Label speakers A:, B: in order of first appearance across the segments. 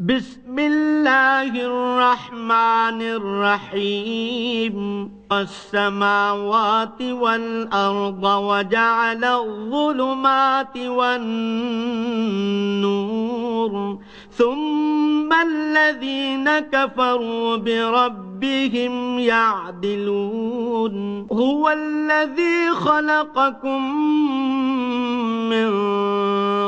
A: بسم الله الرحمن الرحيم السماوات والأرض وجعل الظلمات والنور ثم الذين كفروا بربهم يعدلون هو الذي خلقكم من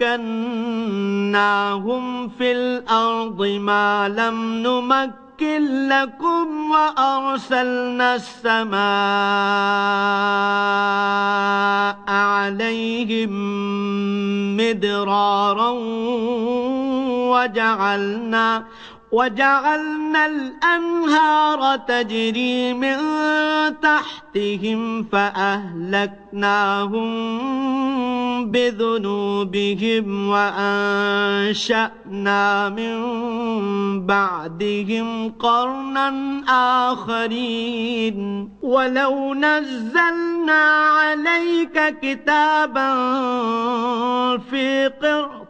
A: مكناهم في الأرض ما لم نمكن لكم وأرسلنا السماء عليهم مدرارا وجعلنا وجعلنا الأنهار تجري من تحتهم فأهلكناهم بذنوبهم وأنشأنا من بعدهم قرنا آخرين. ولو نزلنا عليك كتابا في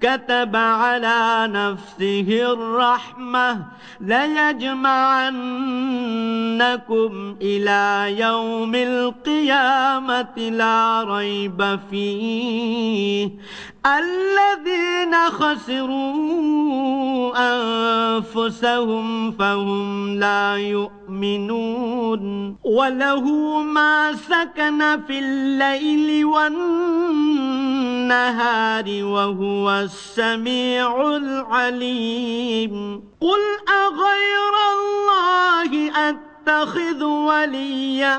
A: كتب على نفسه الرحمة ليجمعنكم إلى يوم القيامة لا ريب فيه. الذين خسروا أنفسهم فهم لا يؤمنون. وله ما سكن في الليل والنهار وهو السميع العليم. قل أغير الله أتخذ وليا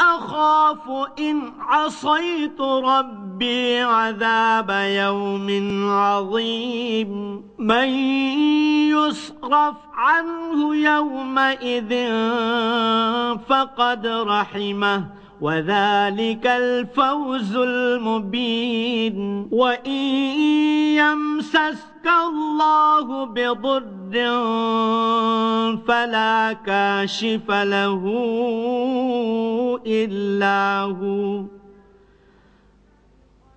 A: أخاف إن عصيت ربي عذاب يوم عظيم. من يصرف عنه يومئذ فقد رحمه. وذلك الفوز المبين. وإن يمسسك الله بضر فلا كاشف له إلا هو.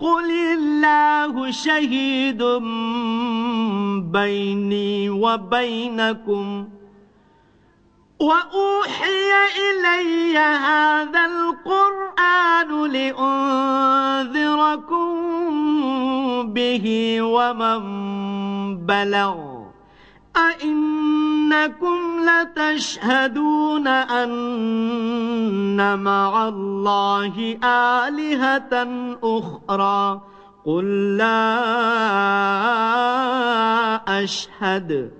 A: قل الله شهيد بيني وبينكم وأوحي إلي هذا القرآن لأنذركم به ومن بلغ أئنكم لتشهدون أن مع الله آلهة أخرى. قل لا أشهد.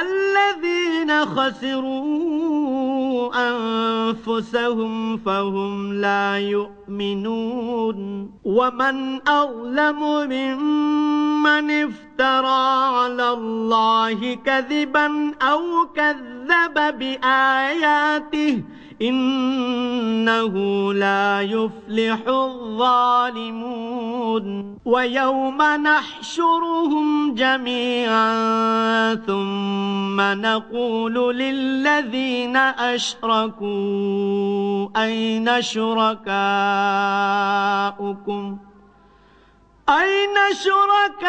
A: الذين خسروا أنفسهم فهم لا يؤمنون. ومن أظلم ممن افترى على الله كذبا أو كذب بآياته إنه لا يفلح الظالمون ويوم نحشرهم جميعا ثم نقول للذين أشركوا أين شركاؤكم ؟ أين شركاؤكم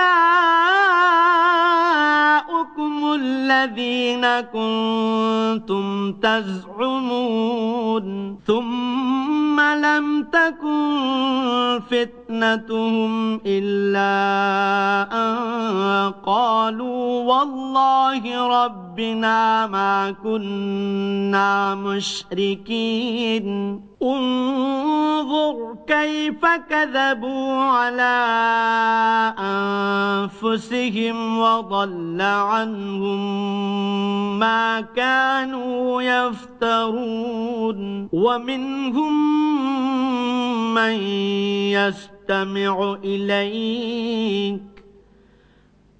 A: الذين كنتم تزعمون ثم لم تكن فتنتهم إلا أن قالوا والله ربنا ما كنا مشركين. انظر كيف كذبوا على أنفسهم وضل عنهم ما كانوا يفترون. ومنهم من يستمع إليك.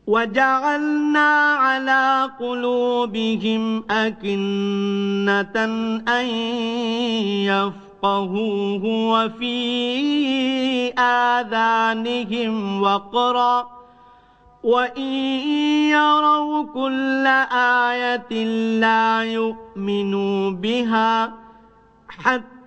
A: وجعلنا على قلوبهم أكنة أن يفقهوا يفقهوه وفي آذانهم وقرا. وإن يروا كل آية لا يؤمنوا بها حتى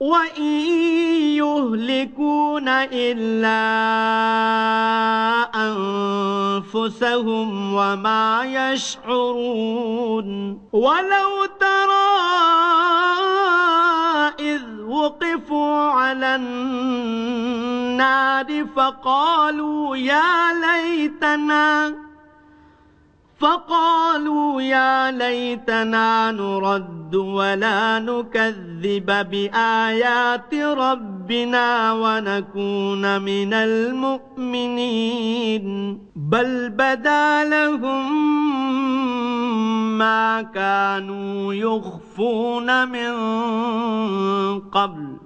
A: وإن يهلكون إلا أنفسهم وما يشعرون ولو ترى إذ وقفوا على النار فقالوا يا ليتنا فقالوا يا ليتنا نرد ولا نكذب بآيات ربنا ونكون من المؤمنين. بل بدا لهم ما كانوا يخفون من قبل.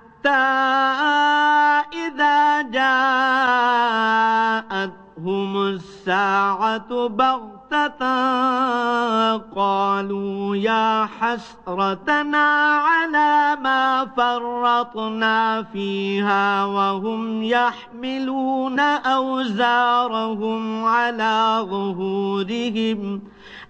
A: إذا جاءتهم الساعة بغتة قالوا يا حسرتنا على ما فرطنا فيها وهم يحملون أوزارهم على ظهورهم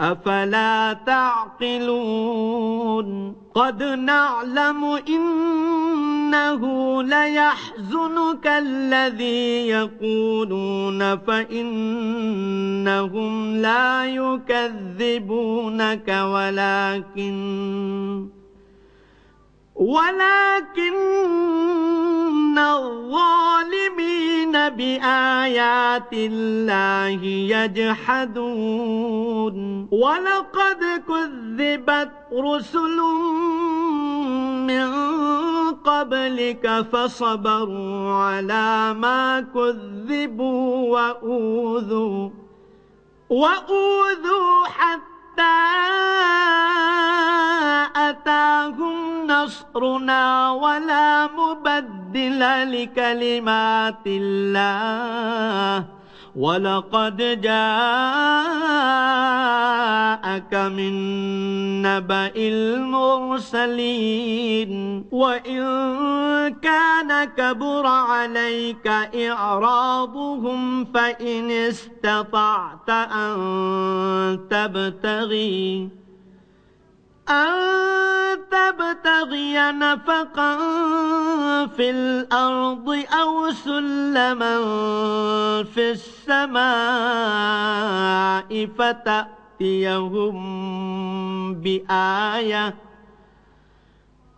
A: أفلا تعقلون؟ قد نعلم إنه ليحزنك الذي يقولون فإنهم لا يكذبونك ولكن ولكن الظالمين بآيات الله يجحدون. ولقد كذبت رسل من قبلك فصبروا على ما كذبوا وأوذوا وأوذوا حتى أتاهم نصرنا ولا مبدل لكلمات الله. ولقد جاءك من نبأ المرسلين وإن كان كبر عليك إعراضهم فإن استطعت أن تبتغي أن تبتغي نفقا في الأرض أو سلما في السماء فتأتيهم بآية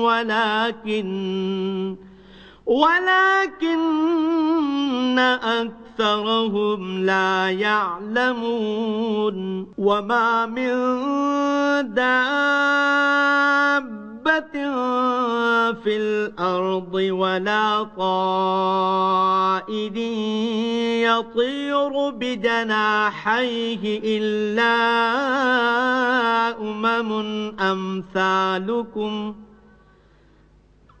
A: ولكن ولكن أكثرهم لا يعلمون. وما من دابة في الأرض ولا طائر يطير بجناحيه إلا أمم أمثالكم.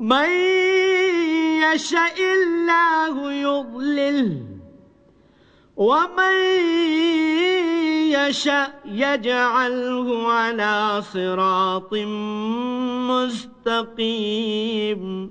A: من يشاء الله يضلل ومن يشاء يجعله على صراط مستقيم.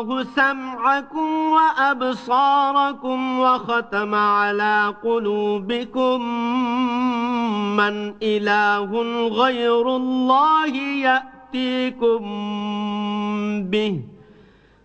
A: سمعكم وأبصاركم وختم على قلوبكم من إله غير الله يأتيكم به.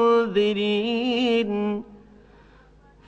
A: منذرين.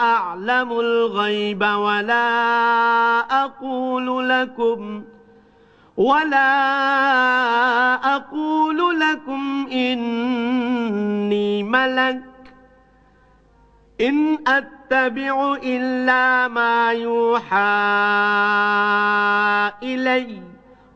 A: أعلم الغيب ولا أقول لكم ولا أقول لكم إني ملك إن أتبع إلا ما يوحى إليّ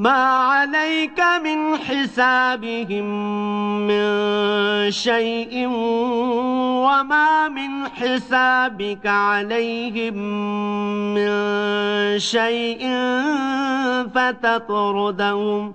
A: ما عليك من حسابهم من شيء وما من حسابك عليهم من شيء فتطردهم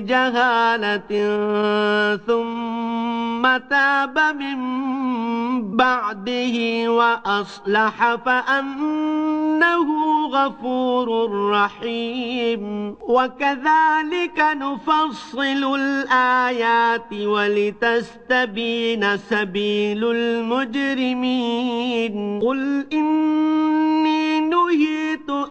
A: بجهالة ثم تاب من بعده وأصلح فأنه غفور رحيم. وكذلك نفصل الآيات ولتستبين سبيل المجرمين. قل إني نهيت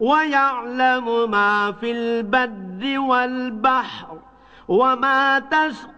A: ويعلم ما في البر والبحر وما تسقط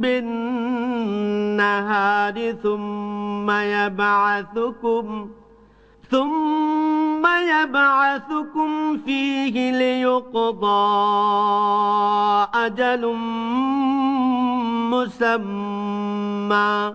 A: بالنهار ثم يبعثكم ثم يبعثكم فيه ليقضى أجل مسمى.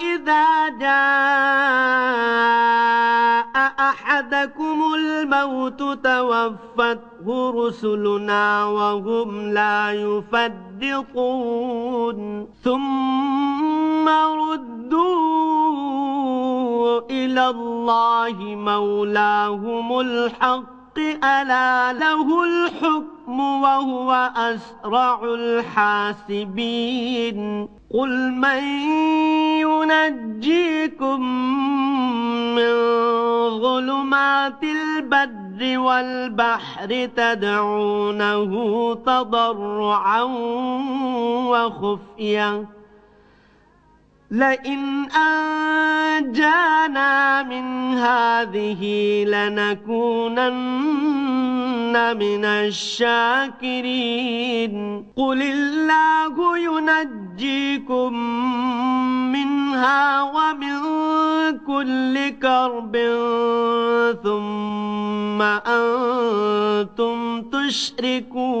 A: إذا جاء أحدكم الموت توفته رسلنا وهم لا يفرطون ثم ردوا إلى الله مولاهم الحق ألا له الحكم وهو أسرع الحاسبين. قل من ينجيكم من ظلمات البر والبحر تدعونه تضرعا وخفيه لئن أنجانا من هذه لنكونن من الشاكرين. قل الله ينجيكم منها ومن كل كرب ثم أنتم تشركون.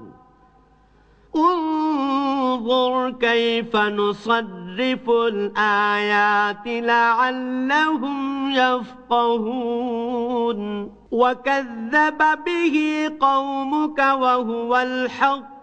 A: انظر كيف نصرف الآيات لعلهم يفقهون. وكذب به قومك وهو الحق.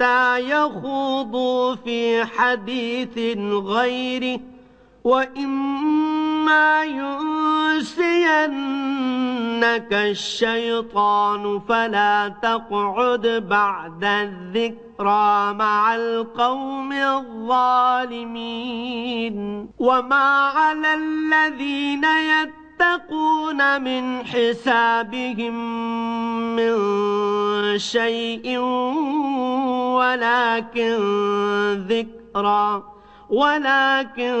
A: حتى يخوضوا في حديث غيره وإما ينسينك الشيطان فلا تقعد بعد الذكرى مع القوم الظالمين. وما على الذين يتقون يتقون من حسابهم من شيء ولكن ذكرى ولكن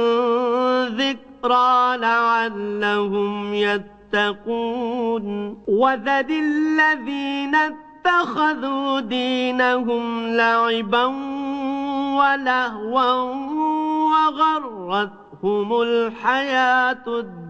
A: ذكرى لعلهم يتقون وذل الذين اتخذوا دينهم لعبا ولهوا وغرتهم الحياة الدنيا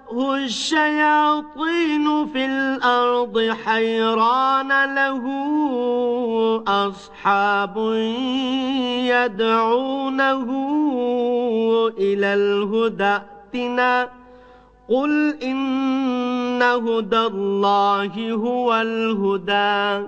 A: الشياطين في الأرض حيران له أصحاب يدعونه إلى الهدى ائتنا قل إن هدى الله هو الهدى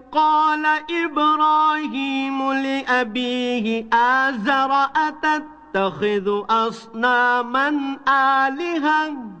A: قال إبراهيم لأبيه آزر أتتخذ أصناما آلهة؟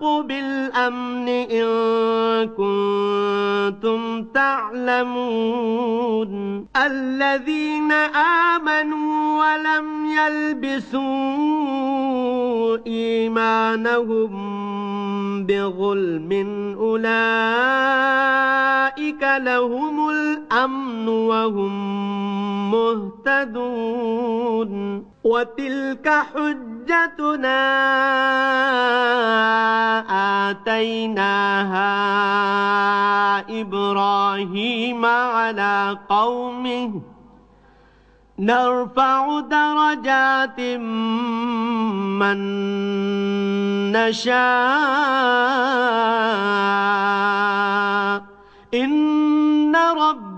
A: بالأمن إن كنتم تعلمون. الذين آمنوا ولم يلبسوا إيمانهم بظلم أولئك لهم الأمن وهم مهتدون. وتلك حجتنا آتيناها إبراهيم على قومه. نرفع درجات من نشاء. إن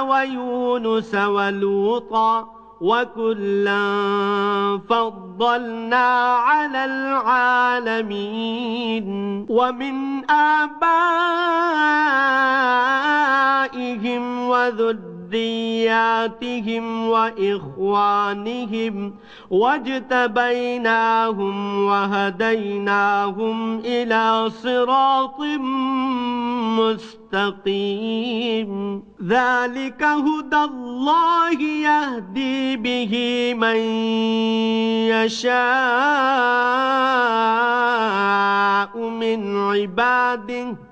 A: ويونس ولوطا وكلا فضلنا على العالمين ومن آبائهم وذرياتهم وإخوانهم واجتبيناهم وهديناهم إلى صراط مستقيم. ذلك هدى الله يهدي به من يشاء من عباده.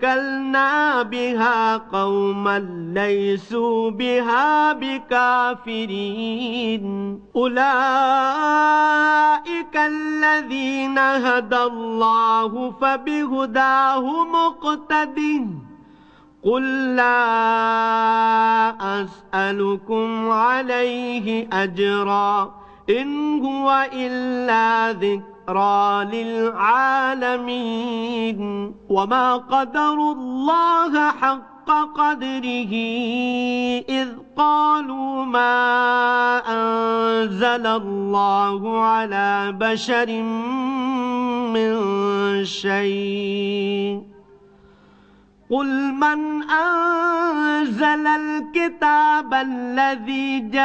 A: وَكَّلْنَا بِهَا قَوْمًا لَيْسُوا بِهَا بِكَافِرِينَ. أُولَئِكَ الَّذِينَ هَدَى اللَّهُ فَبِهُدَاهُ مُقْتَدِهِ قُل لَّا أَسْأَلُكُمْ عَلَيْهِ أَجْرًا. إِنْ هُوَ إِلَّا ذِكْرٌ. ذكرى للعالمين وما قدر الله حق قدره إذ قالوا ما أنزل الله على بشر من شيء. قل من أنزل الكتاب الذي جاء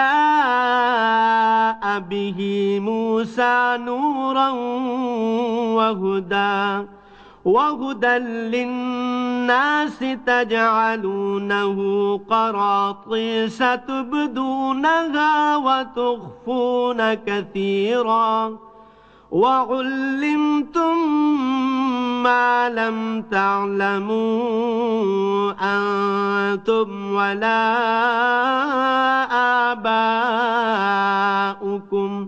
A: به موسى نورا وهدى وهدى للناس تجعلونه قراطيس تبدونها وتخفون كثيراً. وعلمتم ما لم تعلموا أنتم ولا آباؤكم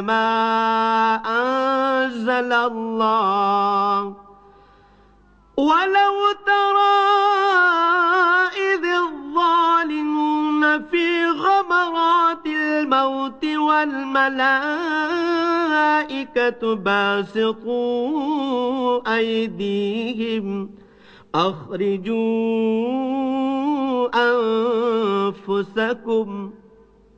A: ما أنزل الله ولو ترى إذ الظالمون في غمرات الموت والملائكة باسطوا أيديهم أخرجوا أنفسكم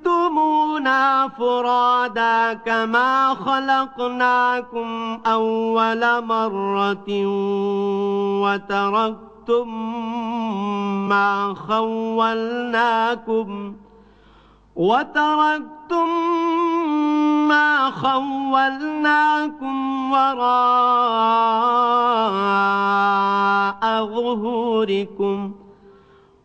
A: جئتمونا فرادا كما خلقناكم أول مرة وتركتم ما خولناكم وتركتم ما خولناكم وراء ظهوركم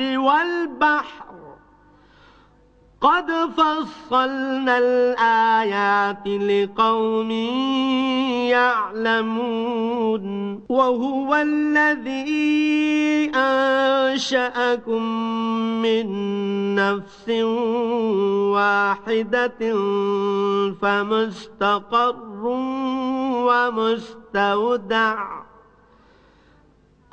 A: البر والبحر. قد فصلنا الآيات لقوم يعلمون. وهو الذي أنشأكم من نفس واحدة فمستقر ومستودع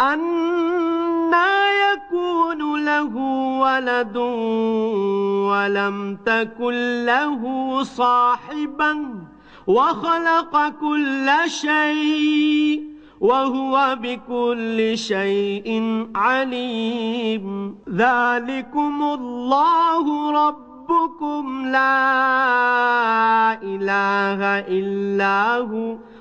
A: أنا يكون له ولد ولم تكن له صاحبا وخلق كل شيء وهو بكل شيء عليم ذلكم الله ربكم لا إله إلا هو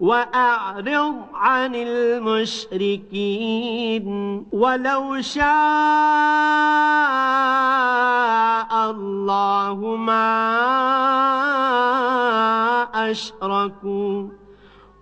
A: وأعرض عن المشركين ولو شاء الله ما أشركوا.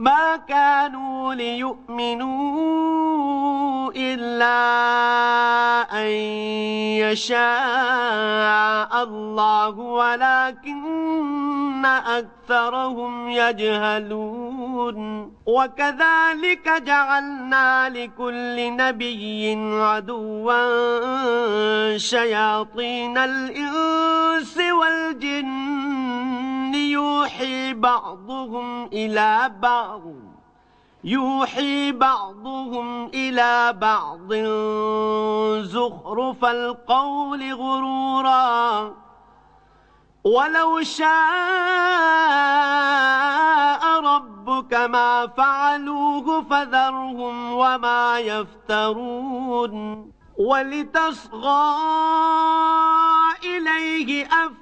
A: ما كانوا ليؤمنوا إلا أن يشاء الله ولكن أكثرهم يجهلون. وكذلك جعلنا لكل نبي عدوا. شياطين الإنس والجن يوحي بعضهم إلى بعض. يوحي بعضهم إلى بعض. زخرف القول غرورا. ولو شاء ربك ما فعلوه فذرهم وما يفترون. ولتصغى إليه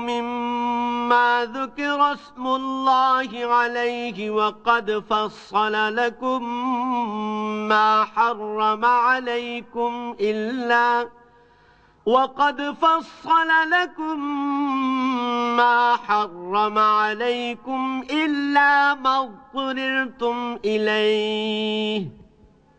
A: مما ذكر اسم الله عليه وقد فصل لكم ما حرم عليكم إلا وقد فصل لكم ما حرم عليكم إلا ما اضطررتم إليه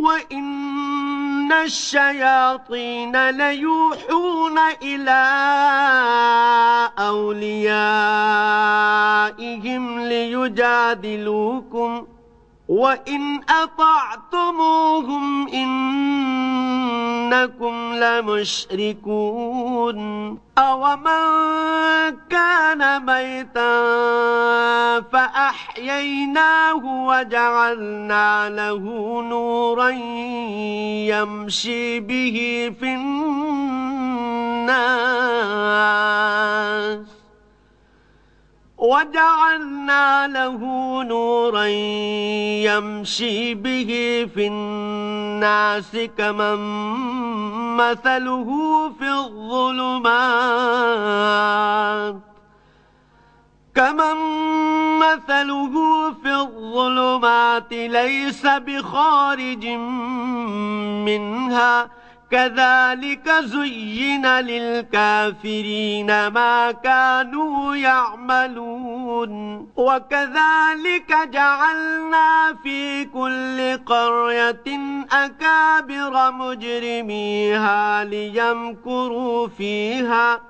A: وإن الشياطين ليوحون إلى أوليائهم ليجادلوكم وإن أطعتموهم إنكم لمشركون أومن كان ميتا فأحييناه وجعلنا له نورا يمشي به في الناس وجعلنا له نورا يمشي به في الناس كمن مثله في الظلمات. كمن مثله في الظلمات ليس بخارج منها كذلك زين للكافرين ما كانوا يعملون. وكذلك جعلنا في كل قرية أكابر مجرميها ليمكروا فيها.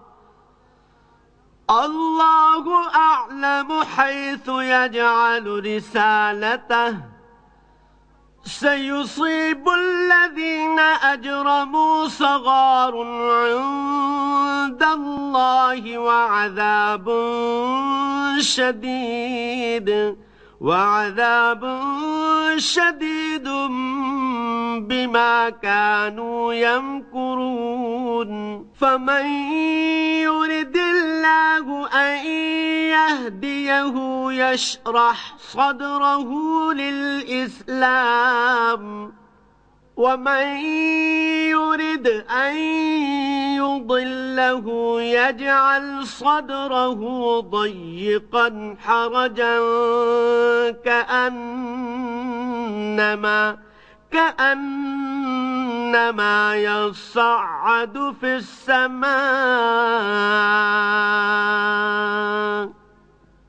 A: الله أعلم حيث يجعل رسالته. سيصيب الذين أجرموا صغار عند الله وعذاب شديد. وعذاب شديد بما كانوا يمكرون. فمن يرد الله أن يهديه يشرح صدره للإسلام. ومن يرد أن يضله يجعل صدره ضيقا حرجا كأنما كأنما يصعد في السماء.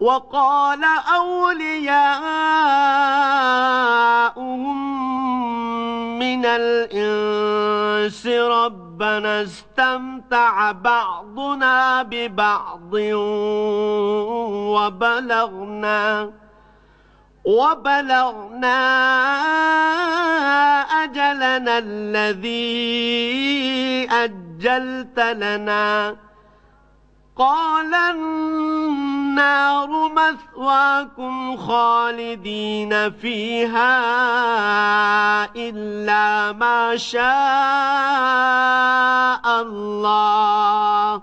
A: وقال أولياؤهم من الإنس ربنا استمتع بعضنا ببعض وبلغنا وبلغنا أجلنا الذي أجلت لنا قال النار مثواكم خالدين فيها إلا ما شاء الله.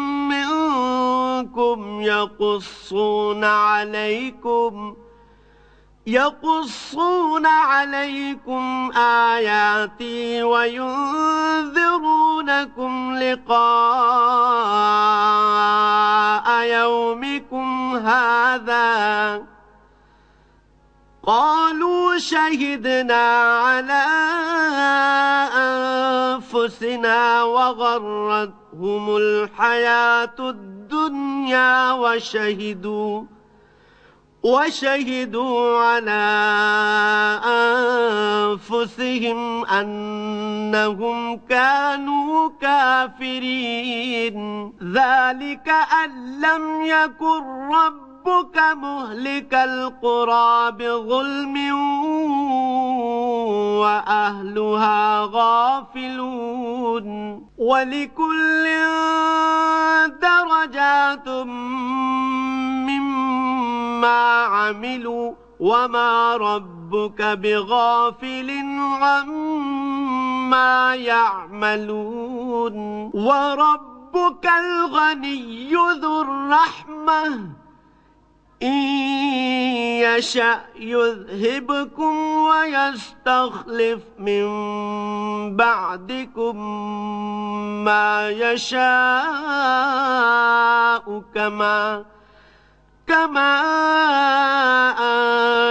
A: منكم يقصون عليكم يقصون عليكم آياتي وينذرونكم لقاء يومكم هذا. قالوا شهدنا على أنفسنا وغرتهم الحياة الدنيا وشهدوا وشهدوا على أنفسهم أنهم كانوا كافرين. ذلك أن لم يكن ربك مهلك القرى بظلم وأهلها غافلون. ولكل درجات مما عملوا وما ربك بغافل عما يعملون. وربك الغني ذو الرحمة. إن يشأ يذهبكم ويستخلف من بعدكم ما يشاء كما كما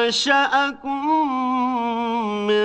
A: أنشأكم من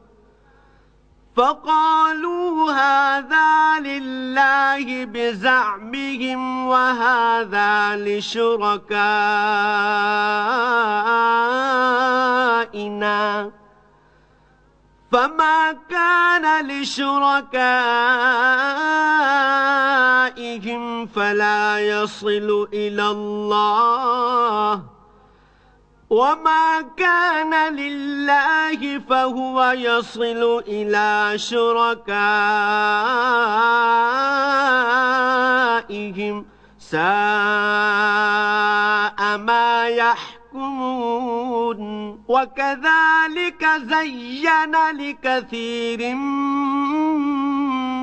A: فقالوا هذا لله بزعمهم وهذا لشركائنا. فما كان لشركائهم فلا يصل إلى الله. وما كان لله فهو يصل إلى شركائهم ساء ما يحكمون وكذلك زين لكثير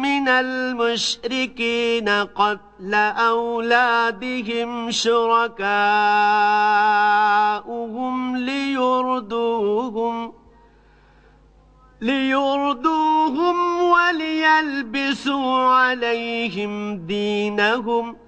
A: من المشركين قتل أولادهم شركاؤهم ليردوهم ليردوهم وليلبسوا عليهم دينهم.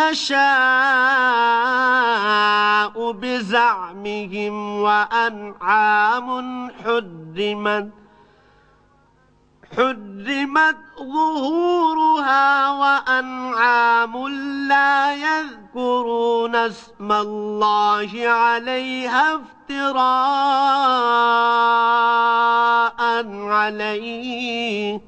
A: نشاء بزعمهم وأنعام حرمت حرمت ظهورها وأنعام لا يذكرون اسم الله عليها افتراء عليه.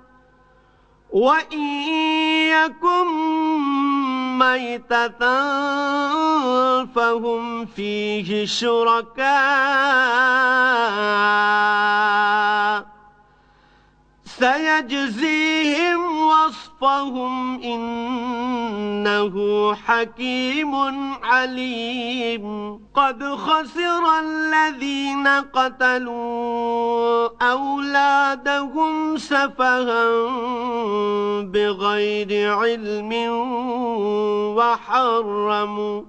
A: وإن يكن ميتة فهم فيه شركاء سيجزيهم وصفهم إنه حكيم عليم. قد خسر الذين قتلوا أولادهم سفها بغير علم وحرموا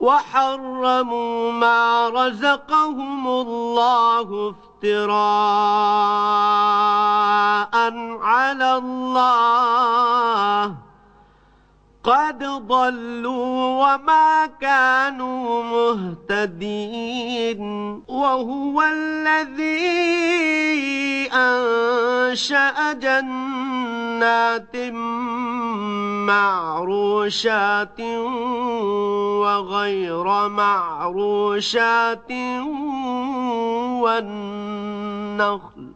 A: وحرموا ما رزقهم الله افتراء على الله. قد ضلوا وما كانوا مهتدين وهو الذي أنشأ جنات معروشات وغير معروشات والنخل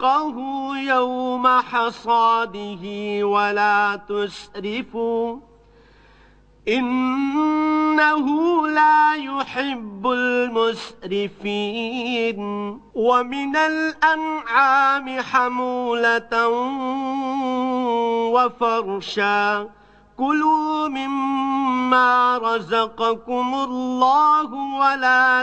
A: حقه يوم حصاده ولا تسرفوا إنه لا يحب المسرفين. ومن الأنعام حمولة وفرشا. كلوا مما رزقكم الله ولا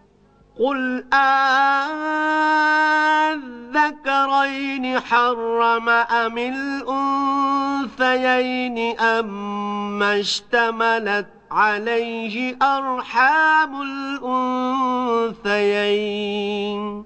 A: قل أذكرين حرم أم الأنثيين أم اشتملت عليه أرحام الأنثيين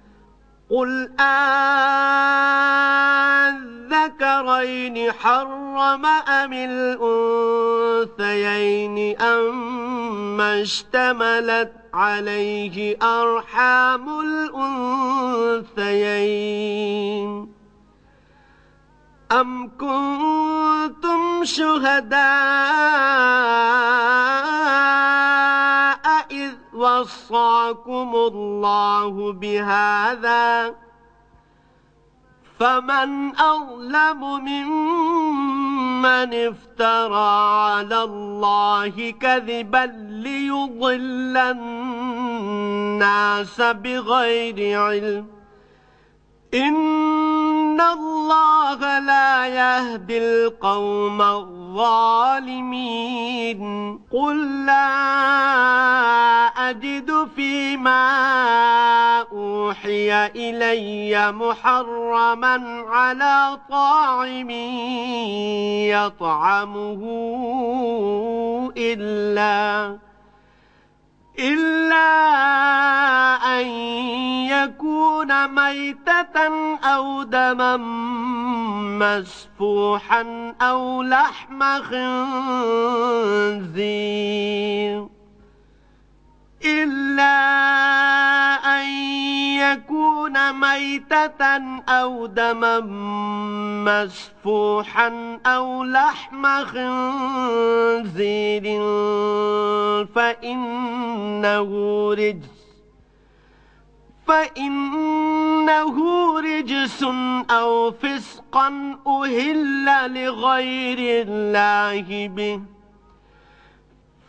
A: قل أذكرين حرم أم الأنثيين أم اشتملت عليه أرحام الأنثيين أم كنتم شهداء وصاكم الله بهذا فمن أظلم ممن افترى على الله كذبا ليضل الناس بغير علم إن الله لا يهدي القوم الظالمين قل لا أجد فيما أوحي إلي محرما على طاعم يطعمه إلا إلا يكون ميتة أو دما مسفوحا أو لحم خنزير إلا أن يكون ميتة أو دما مسفوحا أو لحم خنزير فإنه رجس فإنه رجس أو فسقا أهل لغير الله به.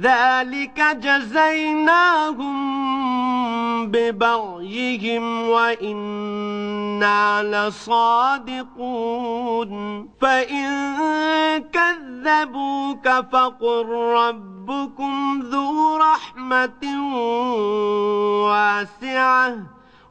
A: ذلك جزيناهم ببغيهم وإنا لصادقون. فإن كذبوك فقل ربكم ذو رحمة واسعة.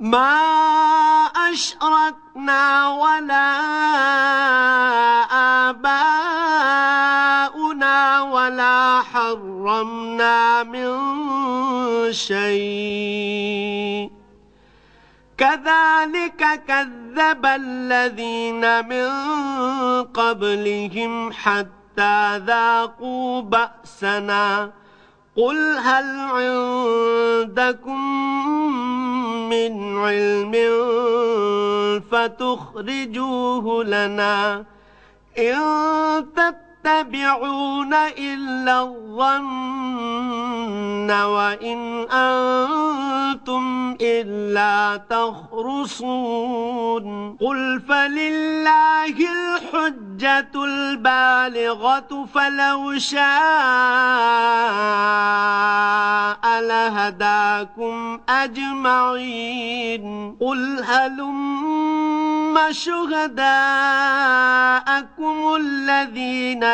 A: ما أشركنا ولا آباؤنا ولا حرمنا من شيء. كذلك كذب الذين من قبلهم حتى ذاقوا بأسنا. قل هل عندكم من علم فتخرجوه لنا إن تتبعون إلا الظن وإن أنتم إلا تخرصون قل فلله الحجة البالغة فلو شاء لهداكم أجمعين قل هلم شهداءكم الذين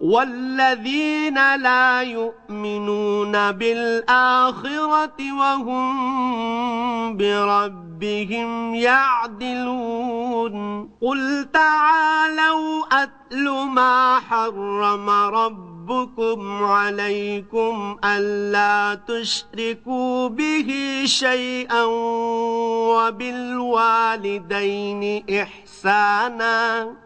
A: والذين لا يؤمنون بالآخرة وهم بربهم يعدلون. قل تعالوا أتل ما حرم ربكم عليكم ألا تشركوا به شيئا وبالوالدين إحساناً.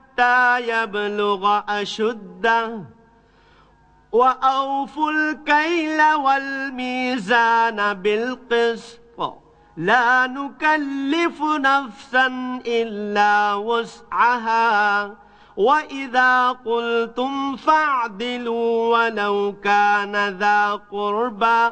A: يبلغ أشده. وأوفوا الكيل والميزان بالقسط. لا نكلف نفسا إلا وسعها. وإذا قلتم فاعدلوا ولو كان ذا قربى.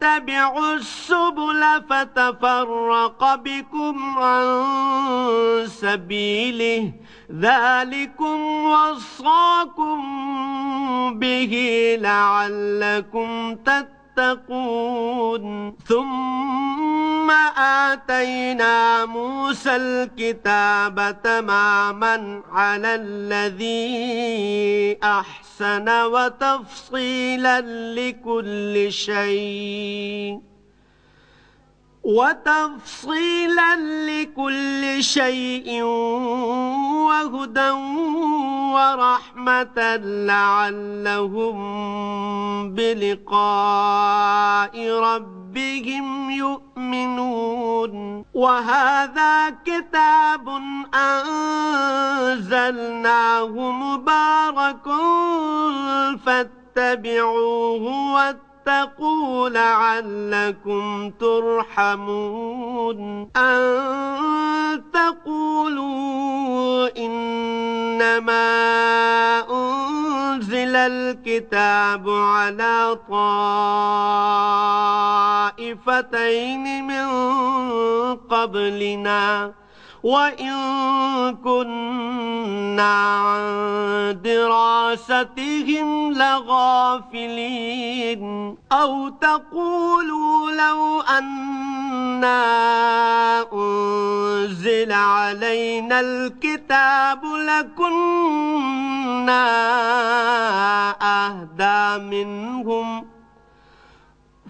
A: تتبعوا السبل فتفرق بكم عن سبيله. ذلكم وصاكم به لعلكم تتقون. ثم آتينا موسى الكتاب تماما على الذي أحسن وتفصيلا لكل شيء. وتفصيلا لكل شيء وهدى ورحمة لعلهم بلقاء ربهم يؤمنون. وهذا كتاب أنزلناه مبارك فاتبعوه واتقوا لعلكم ترحمون. أن تقولوا إنما أنزل الكتاب على طائفتين من قبلنا. وإن كنا عن دراستهم لغافلين أو تقولوا لو أنا أنزل علينا الكتاب لكنا أهدى منهم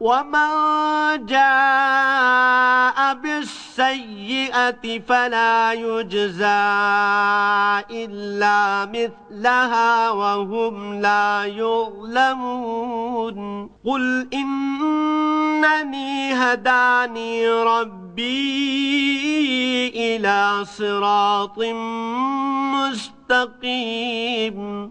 A: ومن جاء بالسيئة فلا يجزى إلا مثلها وهم لا يظلمون قل إنني هداني ربي إلى صراط مستقيم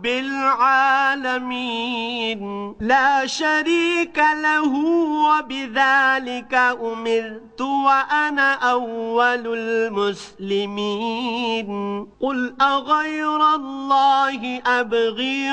A: رب العالمين. لا شريك له وبذلك أمرت وأنا أول المسلمين. قل أغير الله أبغي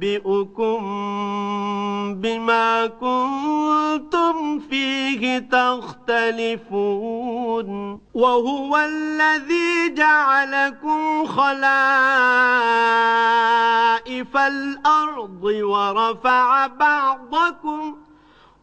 A: فينبئكم بما كنتم فيه تختلفون وهو الذي جعلكم خلائف الأرض ورفع بعضكم